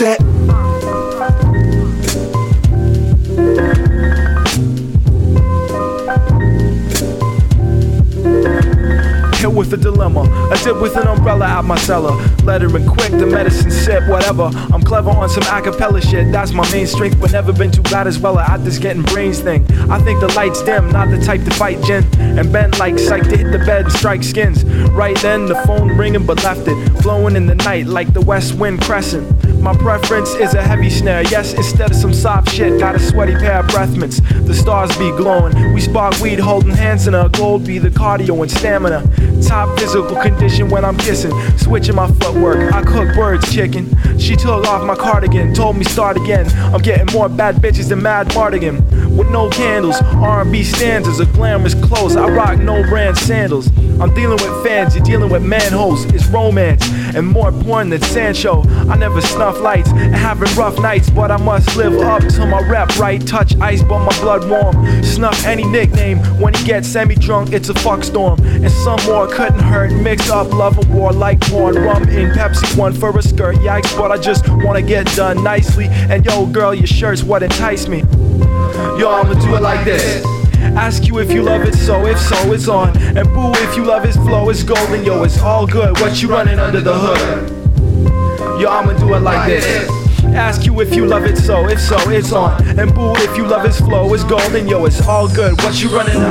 set. With a dilemma, a dip with an umbrella out my cellar. Lettering quick, the medicine sip, whatever. I'm clever on some acapella shit, that's my main strength, but never been too bad as well at this getting brains thing. I think the lights dim, not the type to fight gin. And bend like psych to hit the bed and strike skins. Right then, the phone ringing, but left it. Blowing in the night like the west wind crescent. My preference is a heavy snare. Yes, instead of some soft shit, got a sweaty pair of breath mints. The stars be glowing. We spark weed holding hands in a gold be the cardio and stamina. Top physical condition when I'm kissing. Switching my footwork. I cook birds chicken. She took off my cardigan, told me start again. I'm getting more bad bitches than Madmartigan. With no candles, R&B stanzas, a glamorous clothes. I rock no brand sandals. I'm dealing with fans, you're dealing with manholes. It's romance and more porn than Sancho. I never snuff lights and having rough nights, but I must live up to my rep. Right, touch ice, but my blood warm. Snuff any nickname when he gets semi drunk. It's a fuck storm, and some more couldn't hurt. Mix up love and war like porn, rum in Pepsi, one for a skirt. Yikes, but I just wanna get done nicely. And yo, girl, your shirt's what enticed me. Yo, I'ma do it like this. Ask you if you love it, so if so, it's on. And boo, if you love his flow, it's golden, yo, it's all good. What you running under the hood? Yo, I'ma do it like this. Ask you if you love it, so if so, it's on. And boo, if you love his flow, it's golden, yo, it's all good. What you running under?